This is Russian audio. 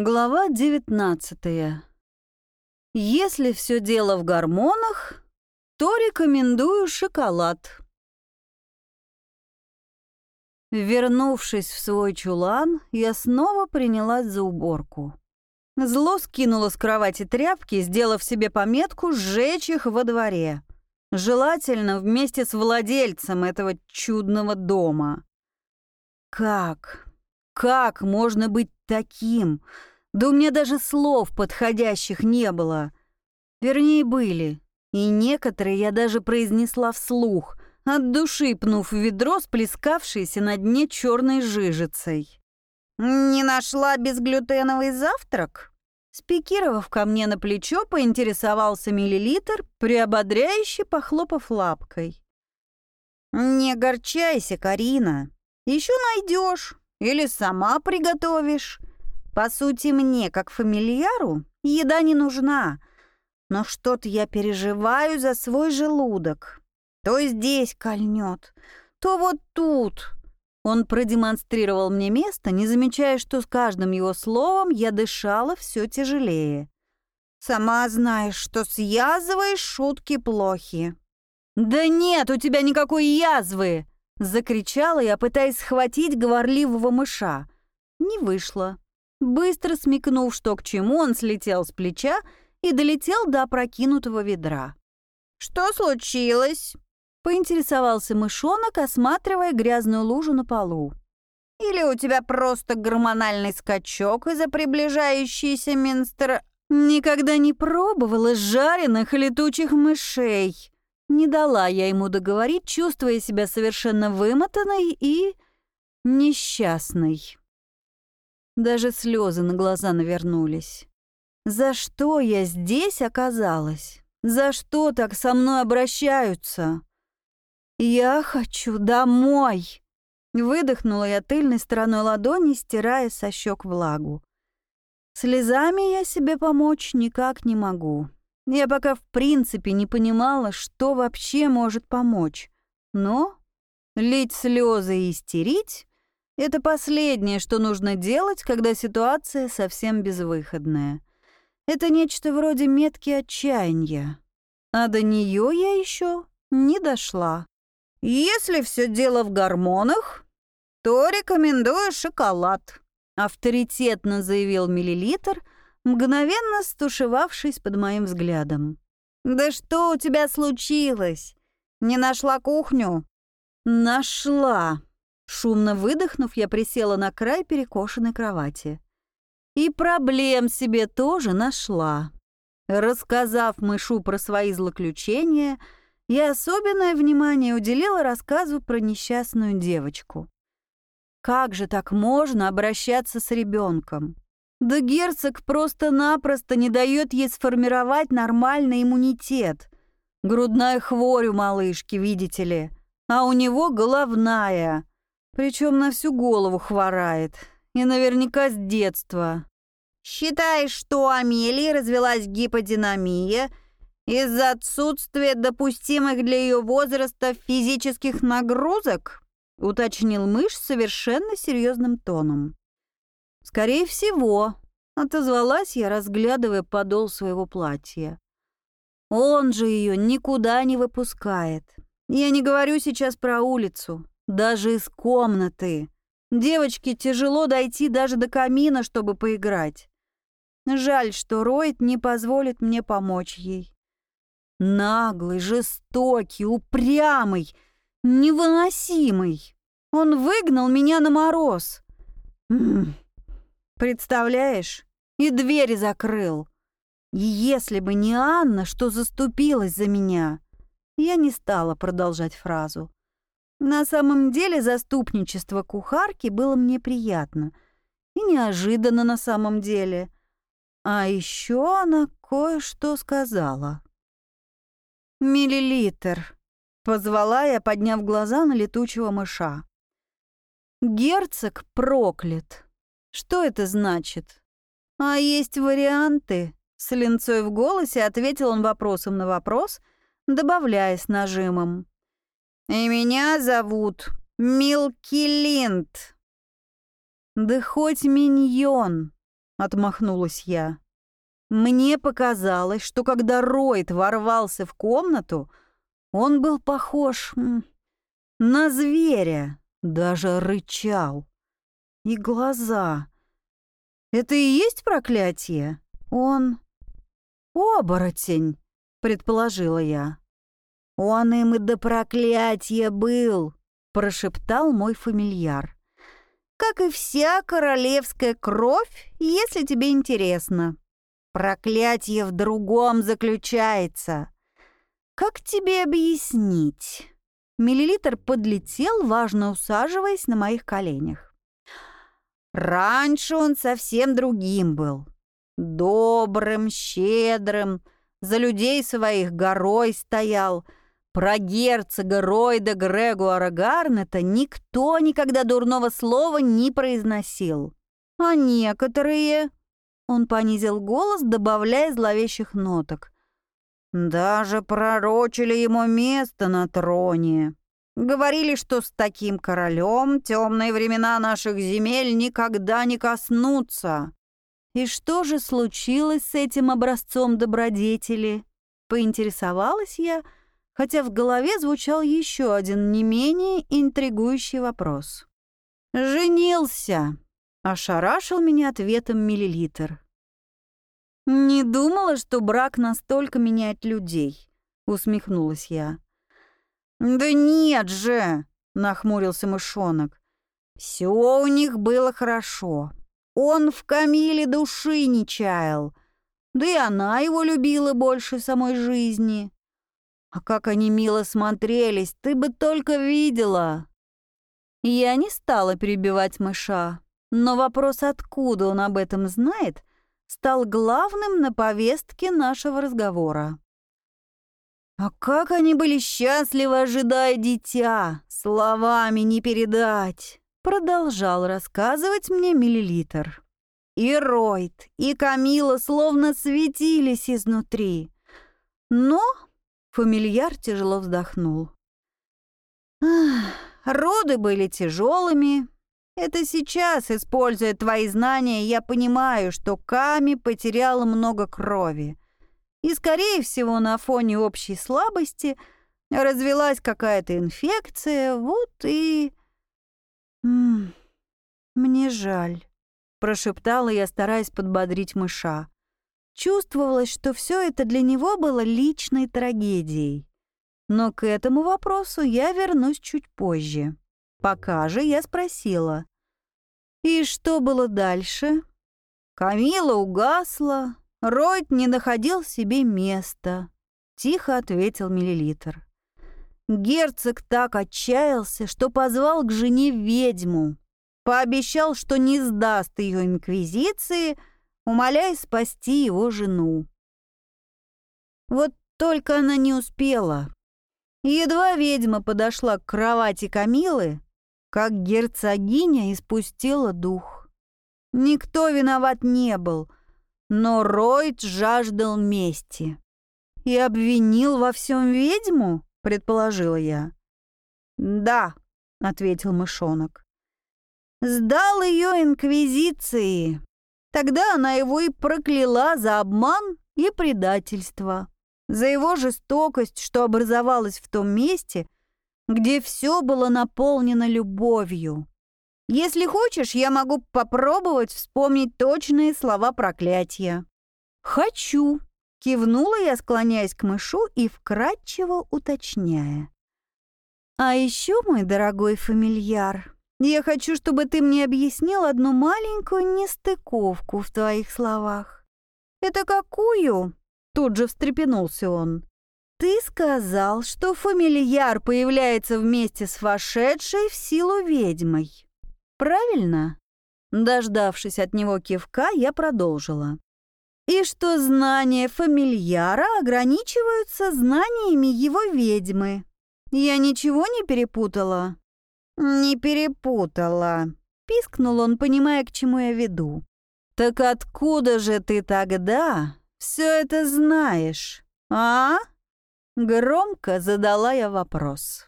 Глава 19. Если все дело в гормонах, то рекомендую шоколад. Вернувшись в свой чулан, я снова принялась за уборку. Зло скинула с кровати тряпки, сделав себе пометку сжечь их во дворе. Желательно вместе с владельцем этого чудного дома. Как? Как можно быть таким? Да у меня даже слов подходящих не было. Вернее, были. И некоторые я даже произнесла вслух, от души пнув в ведро, сплескавшееся на дне черной жижицей. «Не нашла безглютеновый завтрак?» Спикировав ко мне на плечо, поинтересовался миллилитр, приободряюще похлопав лапкой. «Не горчайся, Карина. Еще найдешь или сама приготовишь. По сути, мне, как фамильяру, еда не нужна. Но что-то я переживаю за свой желудок. То здесь кольнет, то вот тут. Он продемонстрировал мне место, не замечая, что с каждым его словом я дышала все тяжелее. «Сама знаешь, что с язвой шутки плохи». «Да нет у тебя никакой язвы!» — закричала я, пытаясь схватить говорливого мыша. Не вышло. Быстро смекнув, что к чему, он слетел с плеча и долетел до опрокинутого ведра. «Что случилось?» — поинтересовался мышонок, осматривая грязную лужу на полу. «Или у тебя просто гормональный скачок из-за приближающейся Минстер...» «Никогда не пробовала жареных летучих мышей!» Не дала я ему договорить, чувствуя себя совершенно вымотанной и... несчастной. Даже слезы на глаза навернулись. За что я здесь оказалась? За что так со мной обращаются? Я хочу домой. Выдохнула я тыльной стороной ладони, стирая со щек влагу. Слезами я себе помочь никак не могу. Я пока в принципе не понимала, что вообще может помочь. Но лить слезы и истерить это последнее, что нужно делать, когда ситуация совсем безвыходная. Это нечто вроде метки отчаяния. А до нее я еще не дошла. Если все дело в гормонах, то рекомендую шоколад, авторитетно заявил миллилитр, мгновенно стушевавшись под моим взглядом. Да что у тебя случилось? Не нашла кухню? Нашла, Шумно выдохнув, я присела на край перекошенной кровати. И проблем себе тоже нашла. Рассказав мышу про свои злоключения, я особенное внимание уделила рассказу про несчастную девочку. Как же так можно обращаться с ребенком? Да герцог просто-напросто не дает ей сформировать нормальный иммунитет. Грудная хворь у малышки, видите ли, а у него головная. Причем на всю голову хворает. И наверняка с детства. Считаешь, что у Амелии развелась гиподинамия из-за отсутствия допустимых для ее возраста физических нагрузок? Уточнил мышь совершенно серьезным тоном. Скорее всего, отозвалась я, разглядывая подол своего платья. Он же ее никуда не выпускает. Я не говорю сейчас про улицу даже из комнаты. Девочке тяжело дойти даже до камина, чтобы поиграть. Жаль, что Ройд не позволит мне помочь ей. Наглый, жестокий, упрямый, невыносимый. Он выгнал меня на мороз. Представляешь? И двери закрыл. И если бы не Анна, что заступилась за меня, я не стала продолжать фразу. На самом деле заступничество кухарки было мне приятно. И неожиданно на самом деле. А еще она кое-что сказала. «Миллилитр», — позвала я, подняв глаза на летучего мыша. «Герцог проклят. Что это значит?» «А есть варианты?» С линцой в голосе ответил он вопросом на вопрос, добавляя с нажимом. И меня зовут Милки Линд. Да хоть миньон. — отмахнулась я. Мне показалось, что когда Ройд ворвался в комнату, он был похож на зверя, даже рычал. И глаза. Это и есть проклятие? Он... оборотень, предположила я. Он им и до проклятия был, прошептал мой фамильяр. Как и вся королевская кровь, если тебе интересно. Проклятие в другом заключается. Как тебе объяснить? Миллилитр подлетел, важно усаживаясь на моих коленях. Раньше он совсем другим был. Добрым, щедрым, за людей своих горой стоял. Про герцога Ройда Грегуара Гарнета никто никогда дурного слова не произносил. А некоторые... Он понизил голос, добавляя зловещих ноток. Даже пророчили ему место на троне. Говорили, что с таким королем темные времена наших земель никогда не коснутся. И что же случилось с этим образцом добродетели? Поинтересовалась я, хотя в голове звучал еще один не менее интригующий вопрос. «Женился!» — ошарашил меня ответом миллилитр. «Не думала, что брак настолько меняет людей», — усмехнулась я. «Да нет же!» — нахмурился мышонок. «Все у них было хорошо. Он в Камиле души не чаял. Да и она его любила больше самой жизни. А как они мило смотрелись, ты бы только видела!» Я не стала перебивать мыша, но вопрос, откуда он об этом знает, стал главным на повестке нашего разговора. А как они были счастливы, ожидая дитя, словами не передать, продолжал рассказывать мне миллилитр. И Ройд, и Камила словно светились изнутри. Но фамильяр тяжело вздохнул. Роды были тяжелыми, это сейчас, используя твои знания, я понимаю, что Ками потеряла много крови. И, скорее всего, на фоне общей слабости развелась какая-то инфекция, вот и... «Мне жаль», — прошептала я, стараясь подбодрить мыша. Чувствовалось, что все это для него было личной трагедией. Но к этому вопросу я вернусь чуть позже. Пока же я спросила. «И что было дальше?» Камила угасла, Ройд не находил себе места. Тихо ответил миллилитр. Герцог так отчаялся, что позвал к жене ведьму. Пообещал, что не сдаст ее инквизиции, умоляя спасти его жену. Вот только она не успела. Едва ведьма подошла к кровати Камилы, как герцогиня испустила дух. Никто виноват не был, но Ройд жаждал мести. «И обвинил во всем ведьму?» — предположила я. «Да», — ответил мышонок. «Сдал ее инквизиции. Тогда она его и прокляла за обман и предательство, за его жестокость, что образовалась в том месте, где все было наполнено любовью. Если хочешь, я могу попробовать вспомнить точные слова проклятия. «Хочу», — кивнула я, склоняясь к мышу и вкратчиво уточняя. «А еще, мой дорогой фамильяр, я хочу, чтобы ты мне объяснил одну маленькую нестыковку в твоих словах». «Это какую?» — тут же встрепенулся он. «Ты сказал, что фамильяр появляется вместе с вошедшей в силу ведьмой. Правильно?» Дождавшись от него кивка, я продолжила. «И что знания фамильяра ограничиваются знаниями его ведьмы. Я ничего не перепутала?» «Не перепутала», — пискнул он, понимая, к чему я веду. «Так откуда же ты тогда все это знаешь, а?» Громко задала я вопрос.